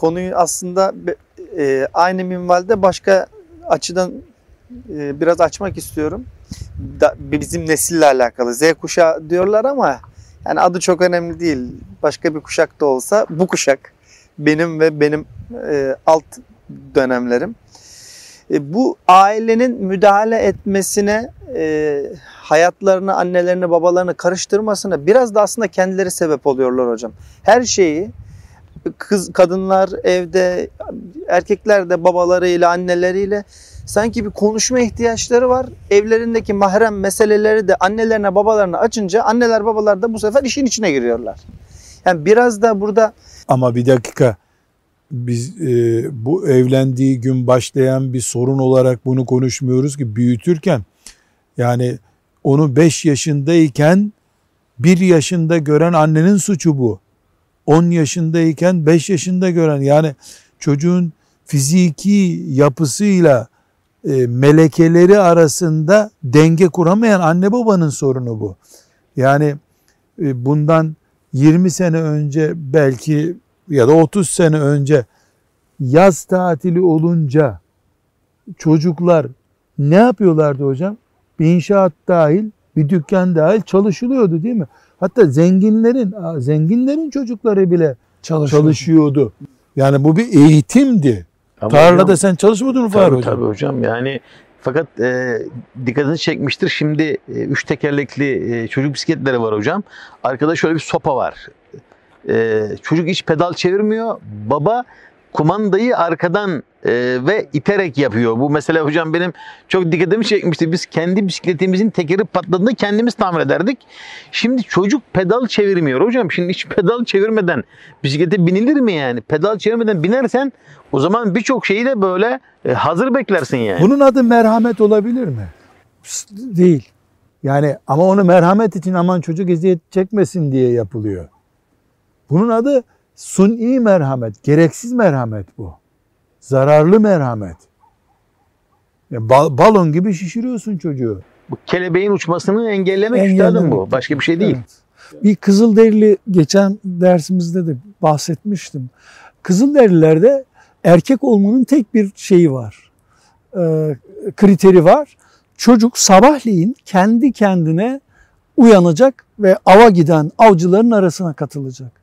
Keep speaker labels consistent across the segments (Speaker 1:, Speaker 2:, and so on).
Speaker 1: konuyu aslında e, aynı minvalde başka açıdan e, biraz açmak istiyorum. Da, bizim nesille alakalı. Z kuşağı diyorlar ama yani adı çok önemli değil. Başka bir kuşak da olsa bu kuşak benim ve benim e, alt dönemlerim. E, bu ailenin müdahale etmesine, e, hayatlarını, annelerini, babalarını karıştırmasına biraz da aslında kendileri sebep oluyorlar hocam. Her şeyi kız kadınlar evde, erkekler de babalarıyla, anneleriyle sanki bir konuşma ihtiyaçları var. Evlerindeki mahrem meseleleri de annelerine, babalarına açınca anneler, babalar da bu sefer işin içine giriyorlar. Yani biraz da burada
Speaker 2: ama bir dakika biz e, bu evlendiği gün başlayan bir sorun olarak bunu konuşmuyoruz ki büyütürken yani onu 5 yaşındayken 1 yaşında gören annenin suçu bu. 10 yaşındayken 5 yaşında gören yani çocuğun fiziki yapısıyla e, melekeleri arasında denge kuramayan anne babanın sorunu bu. Yani e, bundan 20 sene önce belki ya da 30 sene önce yaz tatili olunca çocuklar ne yapıyorlardı hocam? Bir inşaat dahil, bir dükkan dahil çalışılıyordu değil mi? Hatta zenginlerin, zenginlerin çocukları bile çalışıyordu. çalışıyordu. Yani bu bir eğitimdi. Ama Tarlada hocam, sen çalışmadın mı
Speaker 3: Hocam? Tabii hocam yani fakat e, dikkatini çekmiştir. Şimdi e, üç tekerlekli e, çocuk bisikletleri var hocam. Arkada şöyle bir sopa var. E, çocuk hiç pedal çevirmiyor. Baba kumandayı arkadan e, ve iterek yapıyor. Bu mesela hocam benim çok dikkatimi çekmişti. Biz kendi bisikletimizin tekeri patladığında kendimiz tamir ederdik. Şimdi çocuk pedal çevirmiyor hocam. Şimdi hiç pedal çevirmeden bisiklete binilir mi yani? Pedal çevirmeden binersen o zaman birçok şeyi de böyle e, hazır beklersin yani.
Speaker 2: Bunun adı merhamet olabilir mi? Değil. Yani ama onu merhamet için aman çocuk eziyet çekmesin diye yapılıyor. Bunun adı suni merhamet, gereksiz merhamet bu. Zararlı merhamet. Yani balon gibi şişiriyorsun çocuğu.
Speaker 3: Bu kelebeğin uçmasını engellemek, engellemek üstadım bu. Başka bir şey değil.
Speaker 4: Evet. Bir Kızılderili geçen dersimizde de bahsetmiştim. Kızılderililerde erkek olmanın tek bir şeyi var. E, kriteri var. Çocuk sabahleyin kendi kendine uyanacak ve ava giden avcıların arasına katılacak.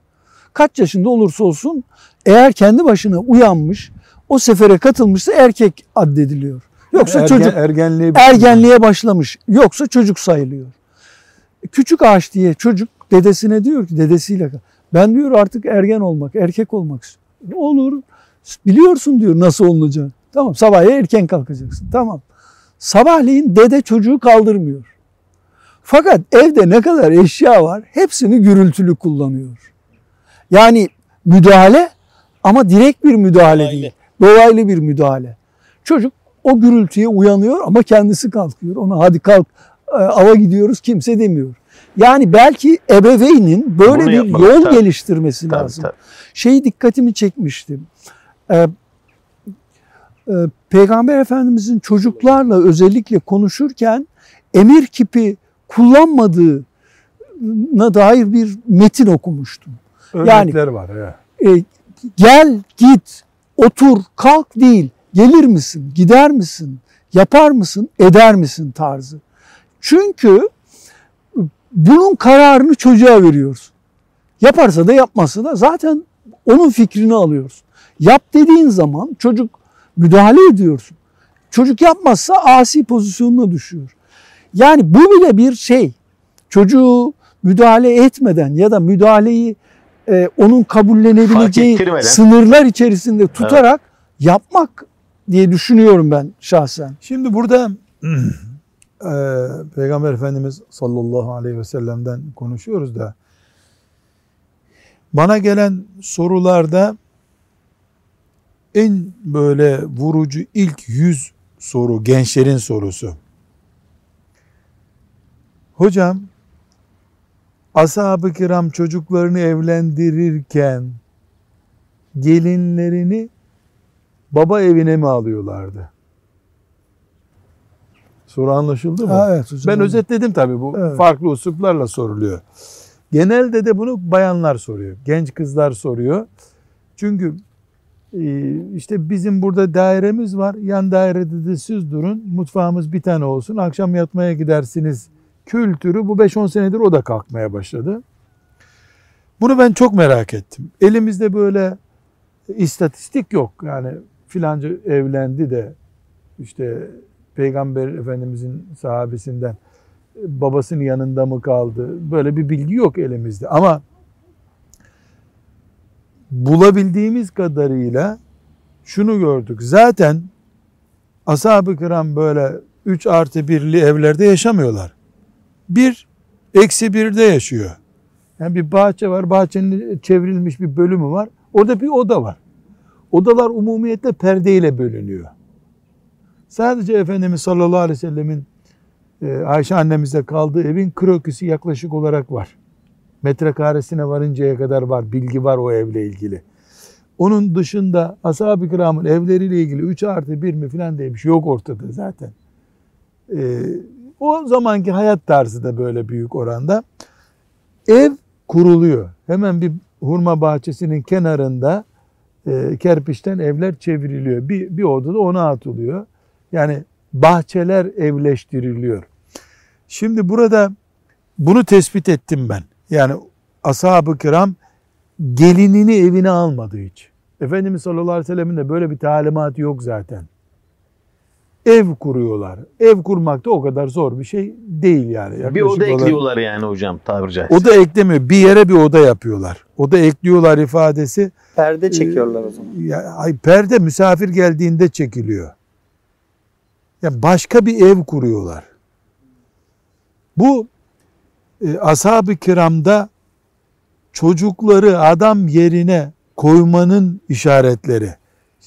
Speaker 4: Kaç yaşında olursa olsun eğer kendi başına uyanmış, o sefere katılmışsa erkek addediliyor. Yoksa Ergen, çocuk ergenliğe, ergenliğe başlamış. Yoksa çocuk sayılıyor. Küçük ağaç diye çocuk dedesine diyor ki dedesiyle ben diyor artık ergen olmak, erkek olmak istiyorum. Olur. Biliyorsun diyor nasıl olunacağını. Tamam sabah erken kalkacaksın. Tamam. Sabahleyin dede çocuğu kaldırmıyor. Fakat evde ne kadar eşya var hepsini gürültülü kullanıyor. Yani müdahale ama direkt bir müdahale Dolaylı. değil. Dolaylı bir müdahale. Çocuk o gürültüye uyanıyor ama kendisi kalkıyor. Ona hadi kalk e, ava gidiyoruz kimse demiyor. Yani belki ebeveynin böyle Bunu bir yapmalı, yol tabii. geliştirmesi tabii, lazım. Tabii. Şeyi dikkatimi çekmişti. Ee, e, Peygamber Efendimizin çocuklarla özellikle konuşurken emir kipi kullanmadığına dair bir metin okumuştum.
Speaker 2: Örnekler yani, var. Ya.
Speaker 4: E, gel, git, otur, kalk değil. Gelir misin, gider misin, yapar mısın, eder misin tarzı. Çünkü bunun kararını çocuğa veriyorsun. Yaparsa da yapmasa da zaten onun fikrini alıyorsun. Yap dediğin zaman çocuk müdahale ediyorsun. Çocuk yapmazsa asi pozisyonuna düşüyor. Yani bu bile bir şey. Çocuğu müdahale etmeden ya da müdahaleyi e, onun kabullenebileceği sınırlar içerisinde tutarak evet. yapmak diye düşünüyorum ben şahsen.
Speaker 2: Şimdi burada e, Peygamber Efendimiz sallallahu aleyhi ve sellem'den konuşuyoruz da bana gelen sorularda en böyle vurucu ilk yüz soru gençlerin sorusu. Hocam ashab-ı kiram çocuklarını evlendirirken gelinlerini baba evine mi alıyorlardı? Soru anlaşıldı mı? Ha, evet hocam. Ben özetledim tabii bu evet. farklı usluplarla soruluyor. Genelde de bunu bayanlar soruyor. Genç kızlar soruyor. Çünkü e, işte bizim burada dairemiz var. Yan dairede de siz durun. Mutfağımız bir tane olsun. Akşam yatmaya gidersiniz. Kültürü bu 5-10 senedir o da kalkmaya başladı. Bunu ben çok merak ettim. Elimizde böyle istatistik yok. Yani filanca evlendi de işte Peygamber Efendimizin sahabesinden babasının yanında mı kaldı? Böyle bir bilgi yok elimizde. Ama bulabildiğimiz kadarıyla şunu gördük. Zaten ashab-ı kiram böyle 3 artı 1'li evlerde yaşamıyorlar. Bir, eksi birde yaşıyor. Yani bir bahçe var, bahçenin çevrilmiş bir bölümü var. Orada bir oda var. Odalar umumiyetle perdeyle bölünüyor. Sadece Efendimiz sallallahu aleyhi ve sellemin e, Ayşe annemizde kaldığı evin kroküsü yaklaşık olarak var. Metrekaresine varıncaya kadar var. Bilgi var o evle ilgili. Onun dışında ashab-ı kiramın evleriyle ilgili 3 artı 1 mi falan diye bir şey yok ortada zaten. Ee, o zamanki hayat tarzı da böyle büyük oranda. Ev kuruluyor. Hemen bir hurma bahçesinin kenarında e, kerpiçten evler çevriliyor. Bir, bir odada ona atılıyor. Yani bahçeler evleştiriliyor. Şimdi burada bunu tespit ettim ben. Yani ashab-ı kiram gelinini evine almadı hiç. Efendimiz sallallahu aleyhi ve sellemin de böyle bir talimatı yok zaten. Ev kuruyorlar. Ev kurmak da o kadar zor bir şey değil yani.
Speaker 3: Bir
Speaker 2: Yaklaşık
Speaker 3: oda
Speaker 2: olarak-
Speaker 3: ekliyorlar yani hocam tabiri caizse.
Speaker 2: O da eklemiyor. Bir yere bir oda yapıyorlar. Oda ekliyorlar ifadesi.
Speaker 1: Perde çekiyorlar o zaman.
Speaker 2: Ya, ay, perde misafir geldiğinde çekiliyor. Ya başka bir ev kuruyorlar. Bu e, ashab-ı kiramda çocukları adam yerine koymanın işaretleri.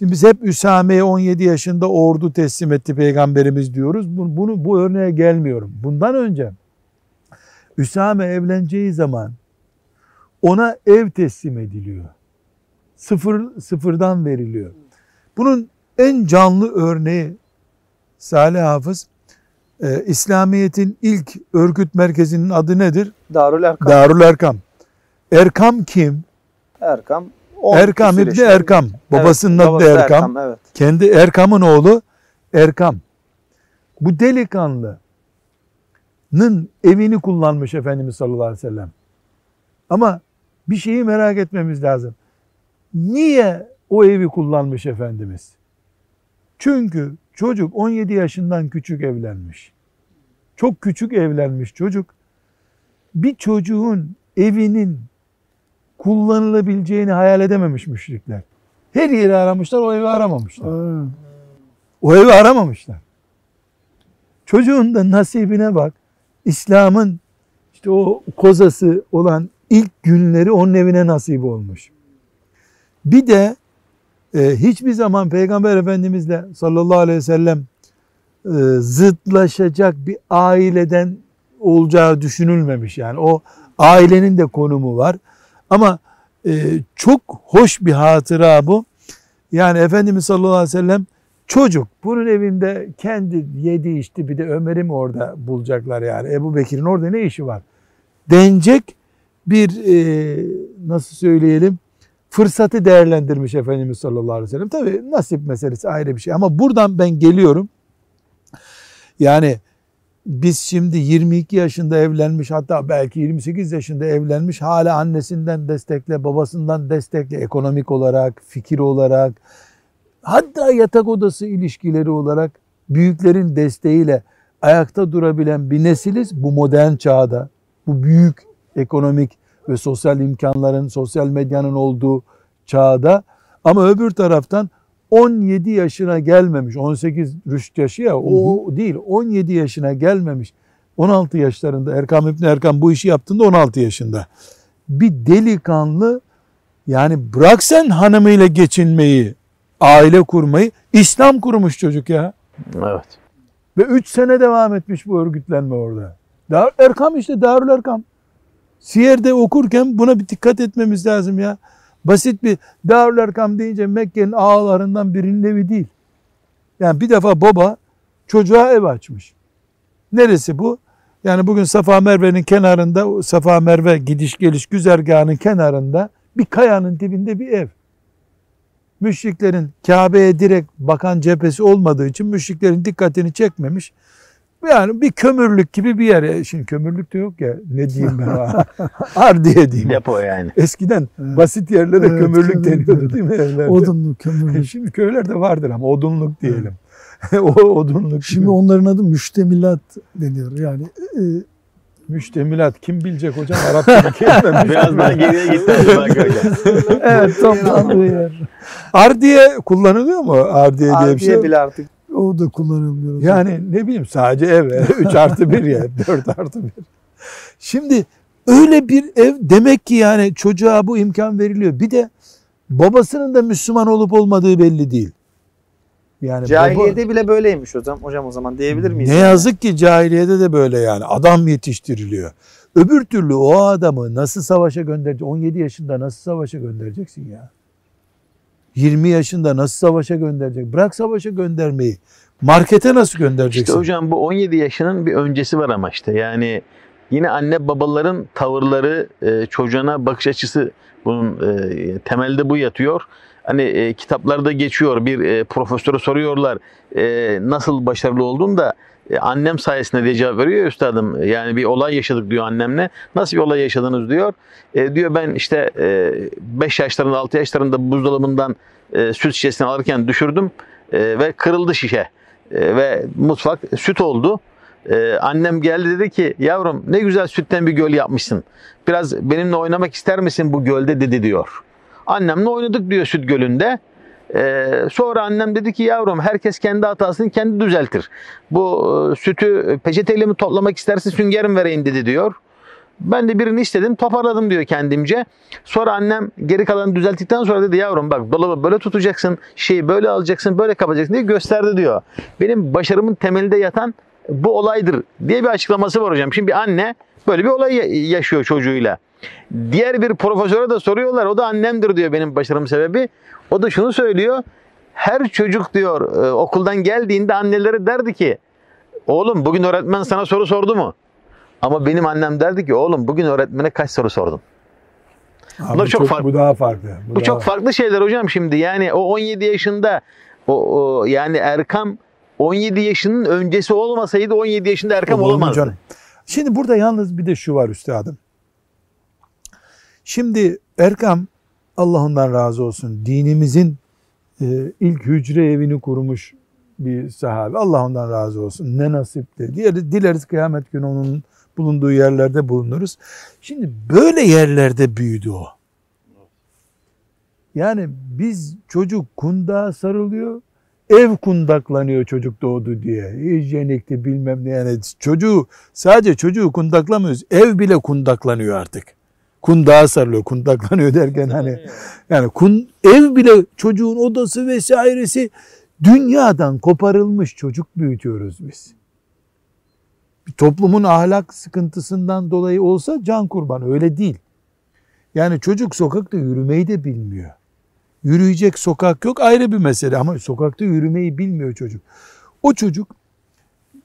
Speaker 2: Şimdi biz hep Üsame'ye 17 yaşında ordu teslim etti peygamberimiz diyoruz. Bunu, bunu bu örneğe gelmiyorum. Bundan önce Üsame evleneceği zaman ona ev teslim ediliyor. Sıfır, sıfırdan veriliyor. Bunun en canlı örneği Salih Hafız, e, İslamiyet'in ilk örgüt merkezinin adı nedir?
Speaker 1: Darül Erkam.
Speaker 2: Darül Erkam. Erkam kim?
Speaker 1: Erkam.
Speaker 2: Erkam İbni
Speaker 1: yaşında.
Speaker 2: Erkam. Babasının
Speaker 1: Evet,
Speaker 2: adı
Speaker 1: babası
Speaker 2: Erkam.
Speaker 1: Evet.
Speaker 2: Kendi Erkam'ın oğlu Erkam. Bu delikanlının evini kullanmış Efendimiz sallallahu aleyhi ve sellem. Ama bir şeyi merak etmemiz lazım. Niye o evi kullanmış Efendimiz? Çünkü çocuk 17 yaşından küçük evlenmiş. Çok küçük evlenmiş çocuk. Bir çocuğun evinin kullanılabileceğini hayal edememiş müşrikler. Her yeri aramışlar, o evi aramamışlar. O evi aramamışlar. Çocuğun da nasibine bak. İslam'ın işte o kozası olan ilk günleri onun evine nasip olmuş. Bir de e, hiçbir zaman Peygamber Efendimizle sallallahu aleyhi ve sellem e, zıtlaşacak bir aileden olacağı düşünülmemiş. Yani o ailenin de konumu var. Ama e, çok hoş bir hatıra bu. Yani Efendimiz sallallahu aleyhi ve sellem çocuk bunun evinde kendi yedi içti bir de Ömer'i mi orada bulacaklar yani Ebu Bekir'in orada ne işi var denecek bir e, nasıl söyleyelim fırsatı değerlendirmiş Efendimiz sallallahu aleyhi ve sellem. Tabi nasip meselesi ayrı bir şey ama buradan ben geliyorum. Yani biz şimdi 22 yaşında evlenmiş hatta belki 28 yaşında evlenmiş hala annesinden destekle babasından destekle ekonomik olarak fikir olarak hatta yatak odası ilişkileri olarak büyüklerin desteğiyle ayakta durabilen bir nesiliz bu modern çağda. Bu büyük ekonomik ve sosyal imkanların sosyal medyanın olduğu çağda. Ama öbür taraftan 17 yaşına gelmemiş 18 rüşt yaşı ya o değil 17 yaşına gelmemiş 16 yaşlarında Erkam İbni Erkam bu işi yaptığında 16 yaşında bir delikanlı yani bırak sen hanımıyla geçinmeyi aile kurmayı İslam kurmuş çocuk ya
Speaker 3: Evet.
Speaker 2: ve 3 sene devam etmiş bu örgütlenme orada. Dar Erkam işte Darül Erkam. Siyer'de okurken buna bir dikkat etmemiz lazım ya. Basit bir Darül Erkam deyince Mekke'nin ağalarından birinin evi değil. Yani bir defa baba çocuğa ev açmış. Neresi bu? Yani bugün Safa Merve'nin kenarında, Safa Merve gidiş geliş güzergahının kenarında bir kayanın dibinde bir ev. Müşriklerin Kabe'ye direkt bakan cephesi olmadığı için müşriklerin dikkatini çekmemiş. Yani bir kömürlük gibi bir yer. Şimdi kömürlük de yok ya. Ne diyeyim ben? ona? Ardiye diyeyim.
Speaker 3: Depo yani.
Speaker 2: Eskiden
Speaker 4: Evet.
Speaker 2: basit yerlere
Speaker 4: Evet,
Speaker 2: kömürlük
Speaker 4: kömürlük
Speaker 2: deniyordu değil mi evlerde?
Speaker 4: Odunlu, kömürlü.
Speaker 2: Şimdi köylerde vardır ama odunluk diyelim. o odunluk.
Speaker 4: Şimdi onların adı müştemilat deniyor. Yani e,
Speaker 2: Müştemilat kim bilecek hocam Arapça kelime.
Speaker 3: Biraz daha geriye gitti
Speaker 4: evet toplandığı yer.
Speaker 2: Ardiye kullanılıyor mu? Ardiye diye bir şey.
Speaker 1: Ardiye bile artık
Speaker 4: O da kullanılmıyor.
Speaker 2: Yani ne bileyim sadece ev. 3 artı 1 ya. 4 artı 1. Şimdi öyle bir ev demek ki yani çocuğa bu imkan veriliyor. Bir de babasının da Müslüman olup olmadığı belli değil. Yani
Speaker 1: cahiliyede
Speaker 2: baba-
Speaker 1: bile böyleymiş hocam. Hocam o zaman diyebilir miyiz?
Speaker 2: Ne yazık ki cahiliyede de böyle yani. Adam yetiştiriliyor. Öbür türlü o adamı nasıl savaşa göndereceksin? 17 yaşında nasıl savaşa göndereceksin ya? 20 yaşında nasıl savaşa gönderecek? Bırak savaşa göndermeyi. Markete nasıl göndereceksin?
Speaker 3: İşte hocam bu 17 yaşının bir öncesi var ama işte yani yine anne babaların tavırları, e, çocuğuna bakış açısı bunun e, temelde bu yatıyor. Hani e, kitaplarda geçiyor bir profesöre soruyorlar nasıl başarılı oldun da e, annem sayesinde diye cevap veriyor ya üstadım. Yani bir olay yaşadık diyor annemle. Nasıl bir olay yaşadınız diyor. E, diyor ben işte 5 yaşlarında 6 yaşlarında buzdolabından e, süt şişesini alırken düşürdüm e, ve kırıldı şişe. E, ve mutfak süt oldu. E, annem geldi dedi ki yavrum ne güzel sütten bir göl yapmışsın. Biraz benimle oynamak ister misin bu gölde dedi diyor. Annemle oynadık diyor süt gölünde. E, sonra annem dedi ki yavrum herkes kendi hatasını kendi düzeltir. Bu e, sütü peçeteyle mi toplamak istersin sünger mi vereyim dedi diyor. Ben de birini istedim toparladım diyor kendimce. Sonra annem geri kalanı düzelttikten sonra dedi yavrum bak dolabı böyle tutacaksın, şeyi böyle alacaksın, böyle kapacaksın diye gösterdi diyor. Benim başarımın temelinde yatan bu olaydır diye bir açıklaması var hocam. Şimdi bir anne böyle bir olay ya- yaşıyor çocuğuyla. Diğer bir profesöre de soruyorlar. O da annemdir diyor benim başarım sebebi. O da şunu söylüyor. Her çocuk diyor e, okuldan geldiğinde anneleri derdi ki oğlum bugün öğretmen sana soru sordu mu? Ama benim annem derdi ki oğlum bugün öğretmene kaç soru sordun?
Speaker 2: Abi
Speaker 3: bunlar çok farklı.
Speaker 2: Bu daha farklı.
Speaker 3: Bu
Speaker 2: daha-
Speaker 3: çok farklı şeyler hocam şimdi. Yani o 17 yaşında o, o yani Erkam 17 yaşının öncesi olmasaydı 17 yaşında Erkam
Speaker 2: Olur
Speaker 3: olamazdı.
Speaker 2: canım? Şimdi burada yalnız bir de şu var üstadım. Şimdi Erkam Allah ondan razı olsun dinimizin e, ilk hücre evini kurmuş bir sahabe. Allah ondan razı olsun. Ne nasipti. Diğer, dileriz kıyamet günü onun bulunduğu yerlerde bulunuruz. Şimdi böyle yerlerde büyüdü o. Yani biz çocuk kundağa sarılıyor, ev kundaklanıyor çocuk doğdu diye. Hijyenikti bilmem ne yani çocuğu sadece çocuğu kundaklamıyoruz. Ev bile kundaklanıyor artık. Kundağa sarılıyor. Kundaklanıyor derken hani yani kun, ev bile çocuğun odası vesairesi dünyadan koparılmış çocuk büyütüyoruz biz. Bir toplumun ahlak sıkıntısından dolayı olsa can kurban öyle değil. Yani çocuk sokakta yürümeyi de bilmiyor. Yürüyecek sokak yok ayrı bir mesele ama sokakta yürümeyi bilmiyor çocuk. O çocuk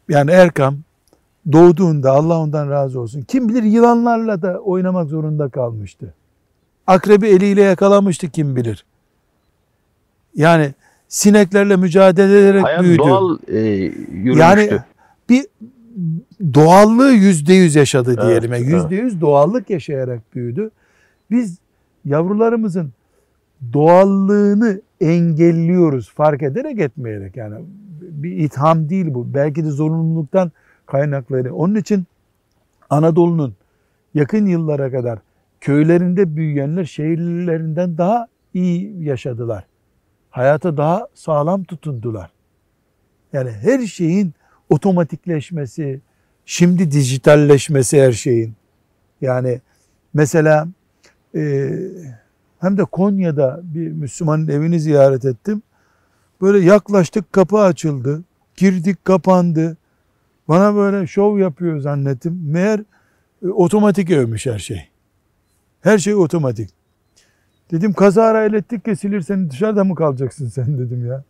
Speaker 2: yani Erkam doğduğunda Allah ondan razı olsun. Kim bilir yılanlarla da oynamak zorunda kalmıştı. Akrebi eliyle yakalamıştı kim bilir. Yani sineklerle mücadele ederek
Speaker 3: Hayat
Speaker 2: büyüdü.
Speaker 3: doğal e, yürümüştü.
Speaker 2: Yani bir doğallığı yüzde yüz yaşadı
Speaker 3: Evet,
Speaker 2: diyelim. Yüzde yüz doğallık yaşayarak büyüdü. Biz yavrularımızın doğallığını engelliyoruz fark ederek etmeyerek. Yani bir itham değil bu. Belki de zorunluluktan kaynakları. Onun için Anadolu'nun yakın yıllara kadar köylerinde büyüyenler şehirlilerinden daha iyi yaşadılar. Hayata daha sağlam tutundular. Yani her şeyin otomatikleşmesi, şimdi dijitalleşmesi her şeyin. Yani mesela e, hem de Konya'da bir Müslümanın evini ziyaret ettim. Böyle yaklaştık kapı açıldı. Girdik kapandı. Bana böyle şov yapıyor zannettim. Meğer e, otomatik evmiş her şey. Her şey otomatik. Dedim kazara elektrik kesilir sen dışarıda mı kalacaksın sen dedim ya.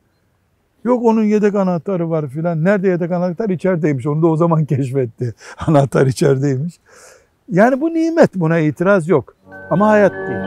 Speaker 2: Yok onun yedek anahtarı var filan. Nerede yedek anahtar? İçerideymiş. Onu da o zaman keşfetti. Anahtar içerideymiş. Yani bu nimet. Buna itiraz yok. Ama hayat değil.